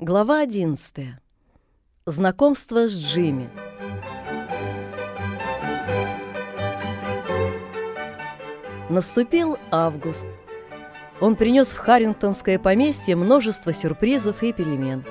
Глава 11. Знакомство с Джимми. Наступил август. Он принес в Харрингтонское поместье множество сюрпризов и перемен.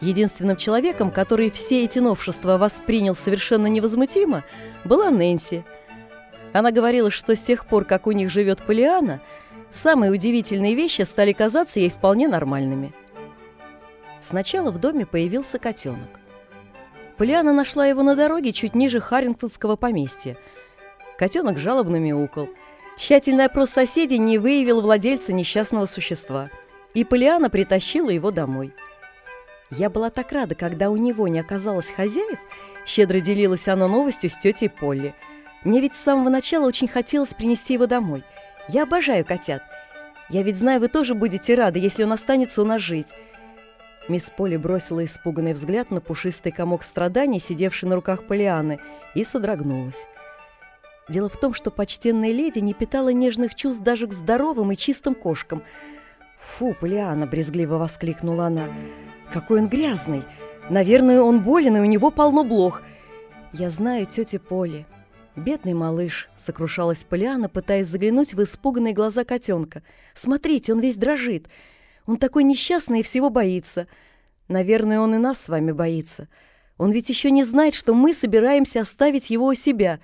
Единственным человеком, который все эти новшества воспринял совершенно невозмутимо, была Нэнси. Она говорила, что с тех пор, как у них живет Полиана, самые удивительные вещи стали казаться ей вполне нормальными. Сначала в доме появился котенок. Полиана нашла его на дороге чуть ниже Харрингтонского поместья. Котенок жалобно мяукал. Тщательный опрос соседей не выявил владельца несчастного существа, и Полиана притащила его домой. Я была так рада, когда у него не оказалось хозяев, щедро делилась она новостью с тетей Полли. Мне ведь с самого начала очень хотелось принести его домой. Я обожаю котят. Я ведь знаю, вы тоже будете рады, если он останется у нас жить. Мисс Полли бросила испуганный взгляд на пушистый комок страданий, сидевший на руках Полианы, и содрогнулась. Дело в том, что почтенная леди не питала нежных чувств даже к здоровым и чистым кошкам. «Фу, Полиана!» — брезгливо воскликнула она. Какой он грязный! Наверное, он болен, и у него полно блох. Я знаю тети Поли. Бедный малыш, сокрушалась Полиана, пытаясь заглянуть в испуганные глаза котенка. Смотрите, он весь дрожит. Он такой несчастный и всего боится. Наверное, он и нас с вами боится. Он ведь еще не знает, что мы собираемся оставить его у себя.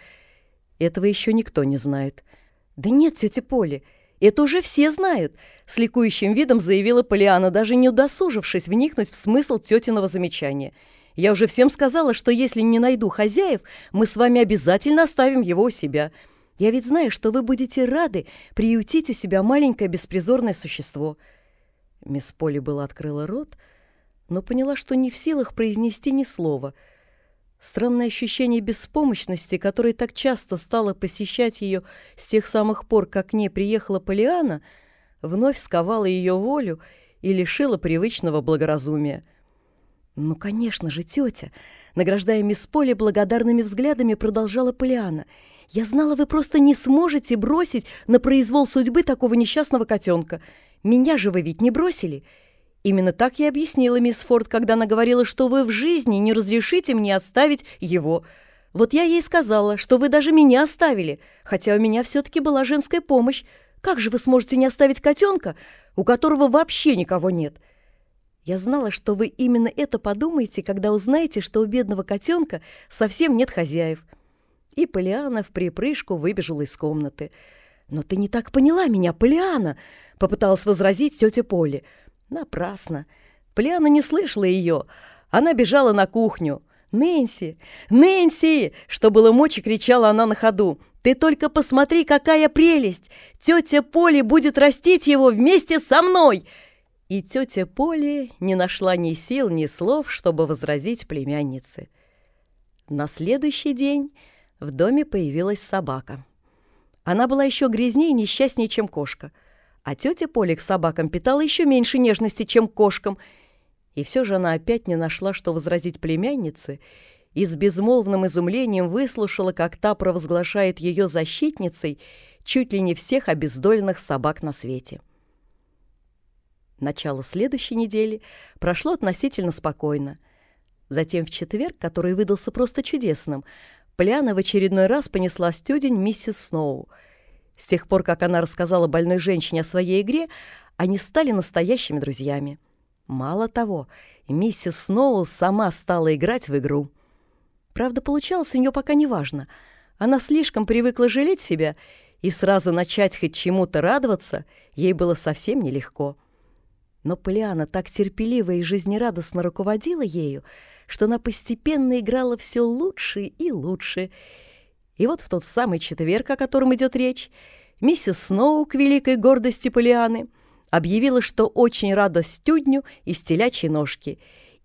Этого еще никто не знает. Да нет, тетя Поли, это уже все знают, с ликующим видом заявила Полиана, даже не удосужившись вникнуть в смысл тетиного замечания. Я уже всем сказала, что если не найду хозяев, мы с вами обязательно оставим его у себя. Я ведь знаю, что вы будете рады приютить у себя маленькое беспризорное существо. Мисс Поли была открыла рот, но поняла, что не в силах произнести ни слова — Странное ощущение беспомощности, которое так часто стало посещать ее с тех самых пор, как к ней приехала Полиана, вновь сковало ее волю и лишило привычного благоразумия. «Ну, конечно же, тетя!» Награждая мисс Поли благодарными взглядами, продолжала Полиана. «Я знала, вы просто не сможете бросить на произвол судьбы такого несчастного котенка. Меня же вы ведь не бросили!» Именно так я объяснила мисс Форд, когда она говорила, что вы в жизни не разрешите мне оставить его. Вот я ей сказала, что вы даже меня оставили, хотя у меня все-таки была женская помощь. Как же вы сможете не оставить котенка, у которого вообще никого нет? Я знала, что вы именно это подумаете, когда узнаете, что у бедного котенка совсем нет хозяев. И Полиана в припрыжку выбежала из комнаты. «Но ты не так поняла меня, Полиана!» — попыталась возразить тетя Поли. Напрасно. Пляна не слышала ее. Она бежала на кухню. «Нэнси! Нэнси!» Что было мочи, кричала она на ходу. «Ты только посмотри, какая прелесть! Тетя Поли будет растить его вместе со мной!» И тетя Поли не нашла ни сил, ни слов, чтобы возразить племяннице. На следующий день в доме появилась собака. Она была еще грязнее и несчастнее, чем кошка – а тетя Поля к собакам питала еще меньше нежности, чем кошкам. И все же она опять не нашла, что возразить племяннице, и с безмолвным изумлением выслушала, как та провозглашает ее защитницей чуть ли не всех обездоленных собак на свете. Начало следующей недели прошло относительно спокойно. Затем в четверг, который выдался просто чудесным, Пляна в очередной раз понесла стюдень миссис Сноу — с тех пор, как она рассказала больной женщине о своей игре, они стали настоящими друзьями. Мало того, миссис Сноу сама стала играть в игру. Правда, получалось у нее пока неважно. Она слишком привыкла жалеть себя, и сразу начать хоть чему-то радоваться ей было совсем нелегко. Но Полиана так терпеливо и жизнерадостно руководила ею, что она постепенно играла все лучше и лучше — и вот в тот самый четверг, о котором идет речь, миссис Сноу, к великой гордости Полианы, объявила, что очень рада стюдню из телячьей ножки,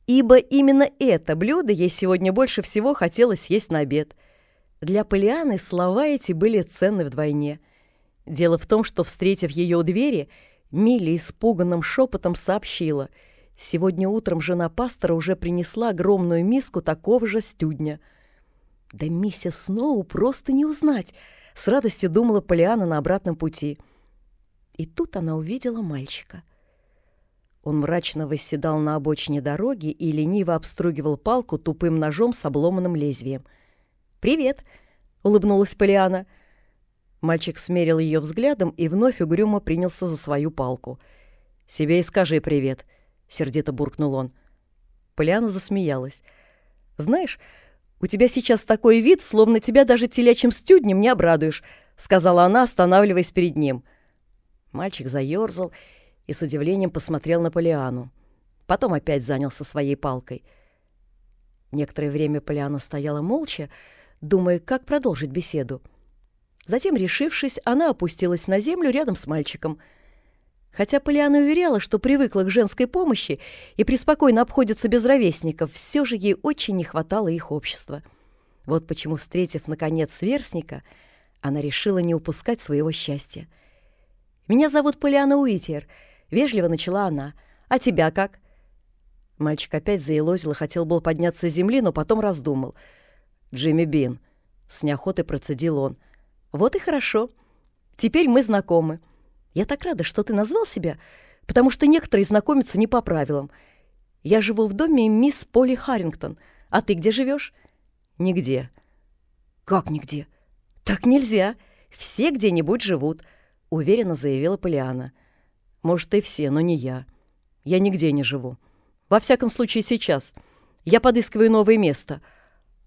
ибо именно это блюдо ей сегодня больше всего хотелось есть на обед. Для Полианы слова эти были ценны вдвойне. Дело в том, что, встретив ее у двери, Милли испуганным шепотом сообщила, сегодня утром жена пастора уже принесла огромную миску такого же стюдня — да миссис Сноу просто не узнать, с радостью думала Полиана на обратном пути. И тут она увидела мальчика. Он мрачно восседал на обочине дороги и лениво обстругивал палку тупым ножом с обломанным лезвием. «Привет!» — улыбнулась Полиана. Мальчик смерил ее взглядом и вновь угрюмо принялся за свою палку. «Себе и скажи привет!» — сердито буркнул он. Полиана засмеялась. «Знаешь, у тебя сейчас такой вид, словно тебя даже телячьим стюднем не обрадуешь», — сказала она, останавливаясь перед ним. Мальчик заерзал и с удивлением посмотрел на Полиану. Потом опять занялся своей палкой. Некоторое время Полиана стояла молча, думая, как продолжить беседу. Затем, решившись, она опустилась на землю рядом с мальчиком. Хотя Полиана уверяла, что привыкла к женской помощи и преспокойно обходится без ровесников, все же ей очень не хватало их общества. Вот почему, встретив, наконец, сверстника, она решила не упускать своего счастья. «Меня зовут Полиана Уитер», — вежливо начала она. «А тебя как?» Мальчик опять заелозил и хотел был подняться с земли, но потом раздумал. «Джимми Бин», — с неохотой процедил он. «Вот и хорошо. Теперь мы знакомы. Я так рада, что ты назвал себя, потому что некоторые знакомятся не по правилам. Я живу в доме мисс Поли Харрингтон. А ты где живешь? «Нигде». «Как нигде?» «Так нельзя. Все где-нибудь живут уверенно заявила Полиана. «Может, и все, но не я. Я нигде не живу. Во всяком случае, сейчас. Я подыскиваю новое место».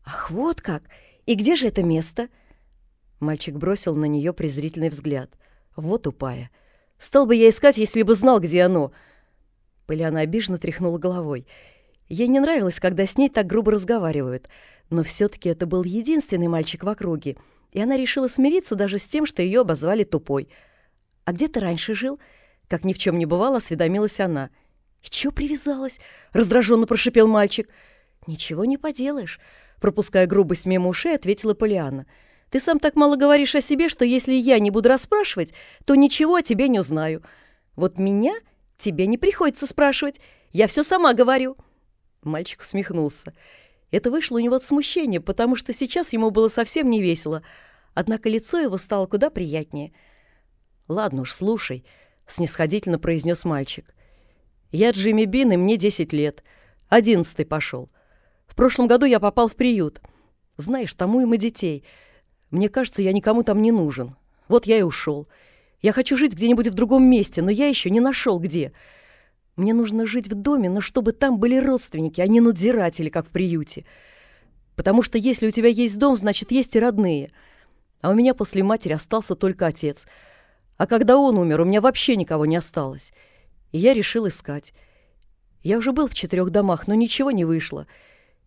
«Ах, вот как! И где же это место?» Мальчик бросил на нее презрительный взгляд. «Вот тупая. Стал бы я искать, если бы знал, где оно». Полиана обиженно тряхнула головой. Ей не нравилось, когда с ней так грубо разговаривают, но все-таки это был единственный мальчик в округе, и она решила смириться даже с тем, что ее обозвали тупой — «А где ты раньше жил?» Как ни в чем не бывало, осведомилась она. «И чё привязалась?» — раздраженно прошипел мальчик. «Ничего не поделаешь», — пропуская грубость мимо ушей, ответила Полианна. «Ты сам так мало говоришь о себе, что если я не буду расспрашивать, то ничего о тебе не узнаю. Вот меня тебе не приходится спрашивать. Я все сама говорю». Мальчик усмехнулся. Это вышло у него от смущения, потому что сейчас ему было совсем не весело. Однако лицо его стало куда приятнее — «Ладно уж, слушай», — снисходительно произнес мальчик. «Я Джимми Бин, и мне десять лет. Одиннадцатый пошел. В прошлом году я попал в приют. Знаешь, тому и мы детей. Мне кажется, я никому там не нужен. Вот я и ушел. Я хочу жить где-нибудь в другом месте, но я еще не нашел где. Мне нужно жить в доме, но чтобы там были родственники, а не надзиратели, как в приюте. Потому что если у тебя есть дом, значит, есть и родные. А у меня после матери остался только отец — а когда он умер, у меня вообще никого не осталось. И я решил искать. Я уже был в четырех домах, но ничего не вышло.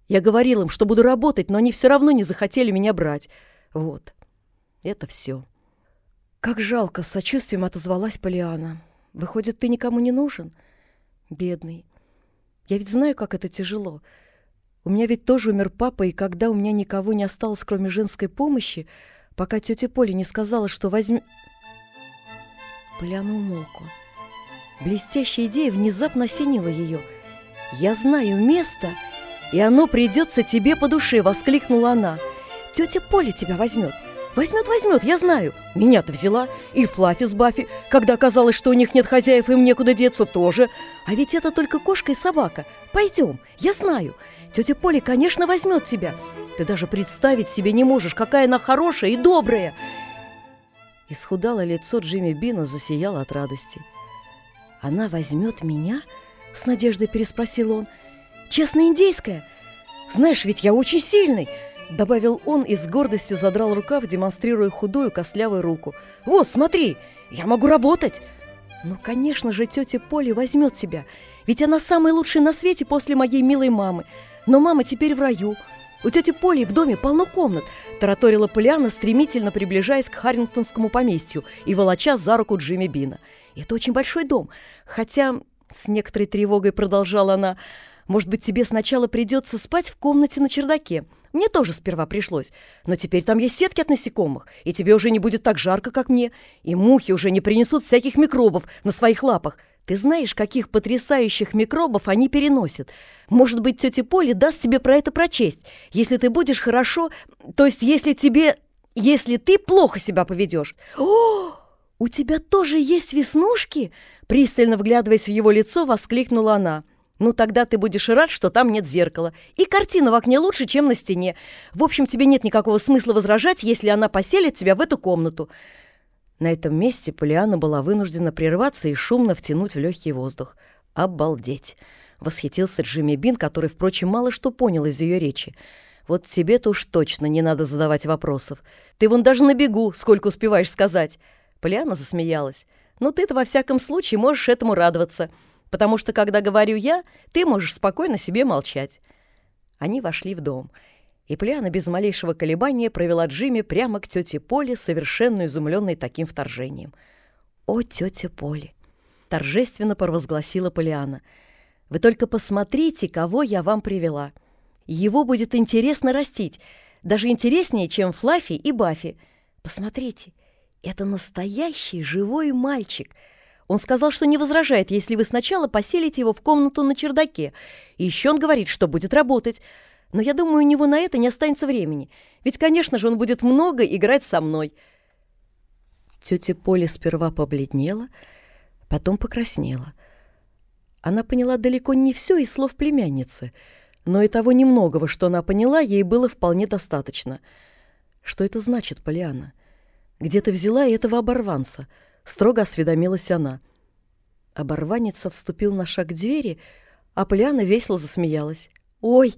Я говорил им, что буду работать, но они все равно не захотели меня брать. Вот. Это все. Как жалко, с сочувствием отозвалась Полиана. Выходит, ты никому не нужен? Бедный. Я ведь знаю, как это тяжело. У меня ведь тоже умер папа, и когда у меня никого не осталось, кроме женской помощи, пока тетя Поля не сказала, что возьми... Поляна умолкла. Блестящая идея внезапно осенила ее. «Я знаю место, и оно придется тебе по душе!» — воскликнула она. «Тетя Поля тебя возьмет. Возьмет, возьмет, я знаю. Меня-то взяла. И Флаффи с Баффи, когда оказалось, что у них нет хозяев, им некуда деться, тоже. А ведь это только кошка и собака. Пойдем, я знаю. Тетя Поля, конечно, возьмет тебя. Ты даже представить себе не можешь, какая она хорошая и добрая. Исхудало лицо Джимми Бина засияло от радости. «Она возьмет меня?» — с надеждой переспросил он. «Честно индейская? Знаешь, ведь я очень сильный!» Добавил он и с гордостью задрал рукав, демонстрируя худую костлявую руку. «Вот, смотри, я могу работать!» «Ну, конечно же, тетя Поли возьмет тебя, ведь она самая лучшая на свете после моей милой мамы. Но мама теперь в раю, у тети Поли в доме полно комнат, тараторила Полиана, стремительно приближаясь к Харрингтонскому поместью и волоча за руку Джимми Бина. Это очень большой дом, хотя, с некоторой тревогой продолжала она, может быть, тебе сначала придется спать в комнате на чердаке. Мне тоже сперва пришлось, но теперь там есть сетки от насекомых, и тебе уже не будет так жарко, как мне, и мухи уже не принесут всяких микробов на своих лапах. Ты знаешь, каких потрясающих микробов они переносят? Может быть, тетя Поля даст тебе про это прочесть, если ты будешь хорошо... То есть, если тебе... Если ты плохо себя поведешь. О, у тебя тоже есть веснушки? Пристально вглядываясь в его лицо, воскликнула она. «Ну, тогда ты будешь рад, что там нет зеркала. И картина в окне лучше, чем на стене. В общем, тебе нет никакого смысла возражать, если она поселит тебя в эту комнату». На этом месте Полиана была вынуждена прерваться и шумно втянуть в легкий воздух. «Обалдеть!» — восхитился Джимми Бин, который, впрочем, мало что понял из ее речи. «Вот тебе-то уж точно не надо задавать вопросов. Ты вон даже на бегу, сколько успеваешь сказать». Полиана засмеялась. «Ну ты-то во всяком случае можешь этому радоваться, потому что, когда говорю я, ты можешь спокойно себе молчать». Они вошли в дом, и Полиана без малейшего колебания провела Джимми прямо к тете Поле, совершенно изумленной таким вторжением. «О, тетя Поле!» — торжественно провозгласила Полиана — вы только посмотрите, кого я вам привела. Его будет интересно растить, даже интереснее, чем Флаффи и Баффи. Посмотрите, это настоящий живой мальчик. Он сказал, что не возражает, если вы сначала поселите его в комнату на чердаке. И еще он говорит, что будет работать. Но я думаю, у него на это не останется времени. Ведь, конечно же, он будет много играть со мной. Тетя Поля сперва побледнела, потом покраснела. Она поняла далеко не все из слов племянницы, но и того немногого, что она поняла, ей было вполне достаточно. Что это значит, Полиана? Где ты взяла этого оборванца? Строго осведомилась она. Оборванец отступил на шаг к двери, а Полиана весело засмеялась. «Ой,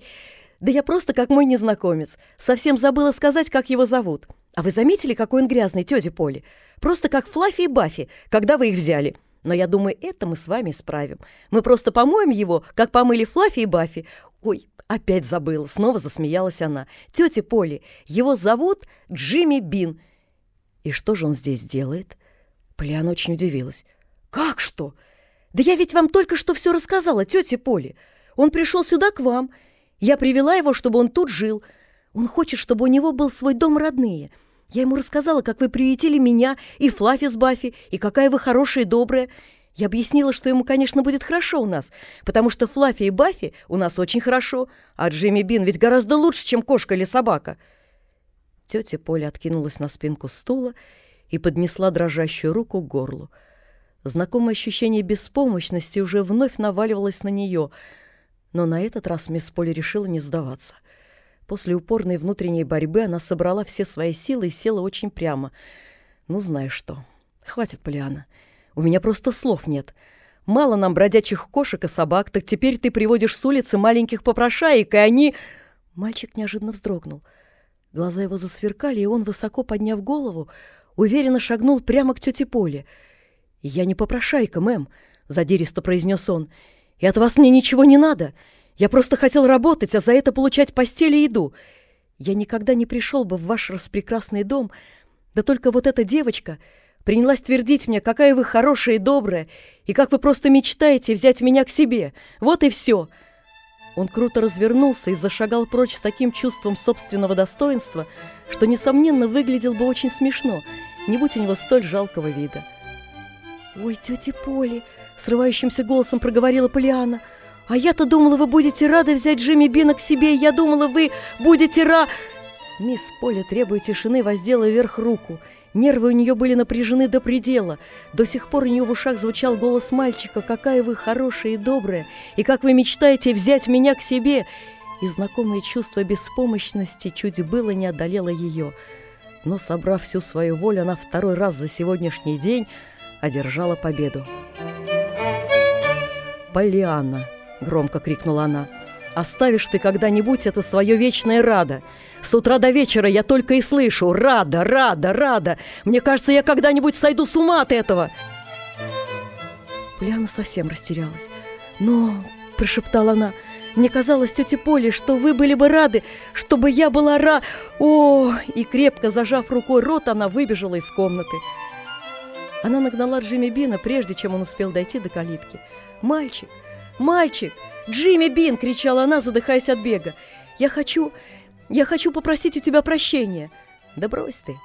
да я просто как мой незнакомец. Совсем забыла сказать, как его зовут. А вы заметили, какой он грязный, тетя Поли? Просто как Флаффи и Баффи, когда вы их взяли. Но я думаю, это мы с вами исправим. Мы просто помоем его, как помыли Флаффи и Баффи. Ой, опять забыла, снова засмеялась она. Тетя Поли, его зовут Джимми Бин. И что же он здесь делает? Полиана очень удивилась. Как что? Да я ведь вам только что все рассказала, тетя Поли. Он пришел сюда к вам. Я привела его, чтобы он тут жил. Он хочет, чтобы у него был свой дом родные — я ему рассказала, как вы приютили меня и Флаффи с Баффи, и какая вы хорошая и добрая. Я объяснила, что ему, конечно, будет хорошо у нас, потому что Флаффи и Баффи у нас очень хорошо, а Джимми Бин ведь гораздо лучше, чем кошка или собака». Тетя Поля откинулась на спинку стула и поднесла дрожащую руку к горлу. Знакомое ощущение беспомощности уже вновь наваливалось на нее, но на этот раз мисс Поля решила не сдаваться — После упорной внутренней борьбы она собрала все свои силы и села очень прямо. «Ну, знаешь что. Хватит, Полиана. У меня просто слов нет. Мало нам бродячих кошек и собак, так теперь ты приводишь с улицы маленьких попрошаек, и они...» Мальчик неожиданно вздрогнул. Глаза его засверкали, и он, высоко подняв голову, уверенно шагнул прямо к тете Поле. «Я не попрошайка, мэм», — задиристо произнес он, — «и от вас мне ничего не надо». Я просто хотел работать, а за это получать постель и еду. Я никогда не пришел бы в ваш распрекрасный дом, да только вот эта девочка принялась твердить мне, какая вы хорошая и добрая, и как вы просто мечтаете взять меня к себе. Вот и все». Он круто развернулся и зашагал прочь с таким чувством собственного достоинства, что, несомненно, выглядел бы очень смешно, не будь у него столь жалкого вида. «Ой, тетя Поли!» — срывающимся голосом проговорила Полиана — а я-то думала, вы будете рады взять Джимми Бина к себе. Я думала, вы будете ра...» Мисс Поля, требуя тишины, воздела вверх руку. Нервы у нее были напряжены до предела. До сих пор у нее в ушах звучал голос мальчика «Какая вы хорошая и добрая! И как вы мечтаете взять меня к себе!» И знакомое чувство беспомощности чуть было не одолело ее. Но, собрав всю свою волю, она второй раз за сегодняшний день одержала победу. Полианна. — громко крикнула она. «Оставишь ты когда-нибудь это свое вечное рада. С утра до вечера я только и слышу «рада, рада, рада». Мне кажется, я когда-нибудь сойду с ума от этого». Поляна совсем растерялась. «Но...» — прошептала она. «Мне казалось, тетя Поле, что вы были бы рады, чтобы я была ра...» «О!» И крепко зажав рукой рот, она выбежала из комнаты. Она нагнала Джимми Бина, прежде чем он успел дойти до калитки. «Мальчик!» «Мальчик! Джимми Бин!» — кричала она, задыхаясь от бега. «Я хочу... Я хочу попросить у тебя прощения!» «Да брось ты!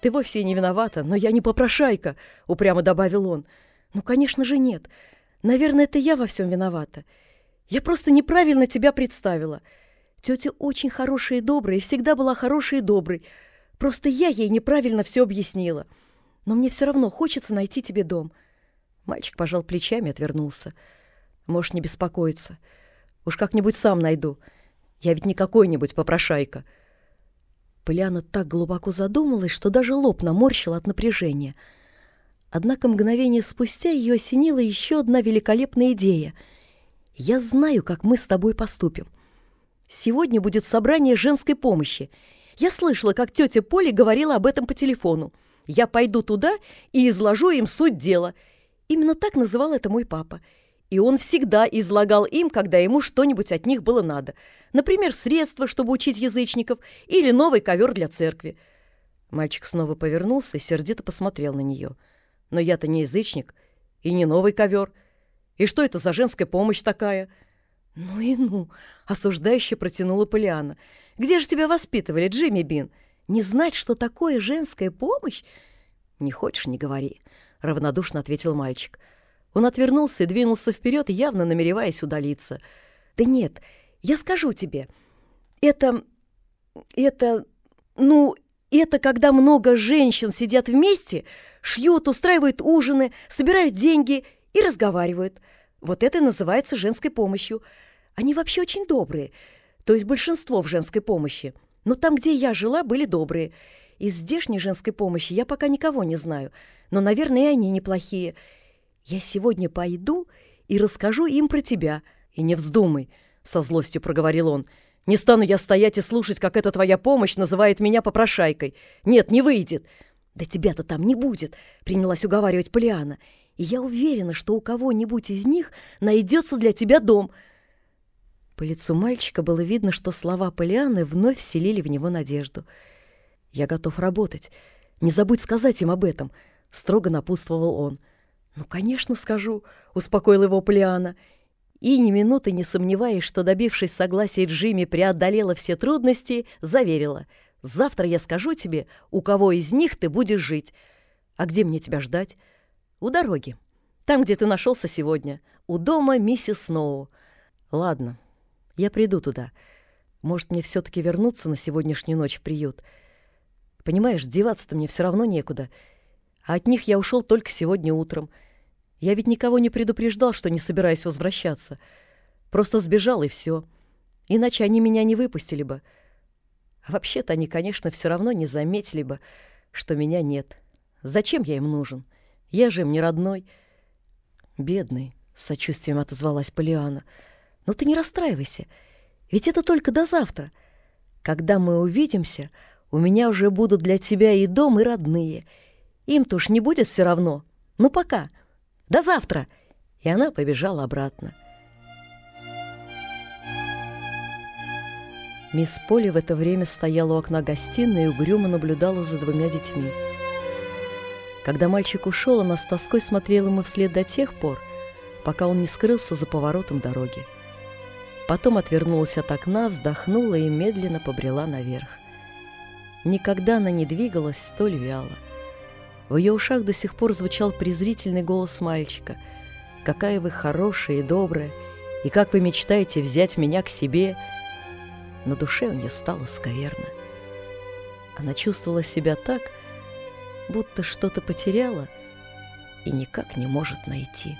Ты вовсе не виновата, но я не попрошайка!» — упрямо добавил он. «Ну, конечно же, нет. Наверное, это я во всем виновата. Я просто неправильно тебя представила. Тетя очень хорошая и добрая, всегда была хорошей и доброй. Просто я ей неправильно все объяснила. Но мне все равно хочется найти тебе дом». Мальчик пожал плечами и отвернулся. Можешь не беспокоиться. Уж как-нибудь сам найду. Я ведь не какой-нибудь попрошайка. Поляна так глубоко задумалась, что даже лоб наморщила от напряжения. Однако мгновение спустя ее осенила еще одна великолепная идея. «Я знаю, как мы с тобой поступим. Сегодня будет собрание женской помощи. Я слышала, как тетя Поля говорила об этом по телефону. Я пойду туда и изложу им суть дела. Именно так называл это мой папа. И он всегда излагал им, когда ему что-нибудь от них было надо. Например, средства, чтобы учить язычников, или новый ковер для церкви. Мальчик снова повернулся и сердито посмотрел на нее. Но я-то не язычник и не новый ковер. И что это за женская помощь такая? Ну и ну, осуждающе протянула Полиана. Где же тебя воспитывали, Джимми Бин? Не знать, что такое женская помощь? Не хочешь, не говори, равнодушно ответил мальчик. Он отвернулся и двинулся вперед, явно намереваясь удалиться. Да нет, я скажу тебе. Это... это... ну, это когда много женщин сидят вместе, шьют, устраивают ужины, собирают деньги и разговаривают. Вот это называется женской помощью. Они вообще очень добрые, то есть большинство в женской помощи. Но там, где я жила, были добрые. Из здешней женской помощи я пока никого не знаю, но, наверное, и они неплохие. Я сегодня пойду и расскажу им про тебя. И не вздумай, — со злостью проговорил он. Не стану я стоять и слушать, как эта твоя помощь называет меня попрошайкой. Нет, не выйдет. Да тебя-то там не будет, — принялась уговаривать Полиана. И я уверена, что у кого-нибудь из них найдется для тебя дом. По лицу мальчика было видно, что слова Полианы вновь вселили в него надежду. «Я готов работать. Не забудь сказать им об этом», — строго напутствовал он. — «Ну, конечно, скажу», — успокоил его Полиана. И, ни минуты не сомневаясь, что, добившись согласия Джимми, преодолела все трудности, заверила. «Завтра я скажу тебе, у кого из них ты будешь жить. А где мне тебя ждать?» «У дороги. Там, где ты нашелся сегодня. У дома миссис Сноу». «Ладно, я приду туда. Может, мне все-таки вернуться на сегодняшнюю ночь в приют. Понимаешь, деваться-то мне все равно некуда». А от них я ушел только сегодня утром. Я ведь никого не предупреждал, что не собираюсь возвращаться. Просто сбежал, и все. Иначе они меня не выпустили бы. А вообще-то они, конечно, все равно не заметили бы, что меня нет. Зачем я им нужен? Я же им не родной. Бедный, — с сочувствием отозвалась Полиана. Но ты не расстраивайся, ведь это только до завтра. Когда мы увидимся, у меня уже будут для тебя и дом, и родные — им-то уж не будет все равно. Ну, пока. До завтра!» И она побежала обратно. Мисс Поли в это время стояла у окна гостиной и угрюмо наблюдала за двумя детьми. Когда мальчик ушел, она с тоской смотрела ему вслед до тех пор, пока он не скрылся за поворотом дороги. Потом отвернулась от окна, вздохнула и медленно побрела наверх. Никогда она не двигалась столь вяло. В ее ушах до сих пор звучал презрительный голос мальчика. «Какая вы хорошая и добрая, и как вы мечтаете взять меня к себе!» На душе у нее стало скверно. Она чувствовала себя так, будто что-то потеряла и никак не может найти.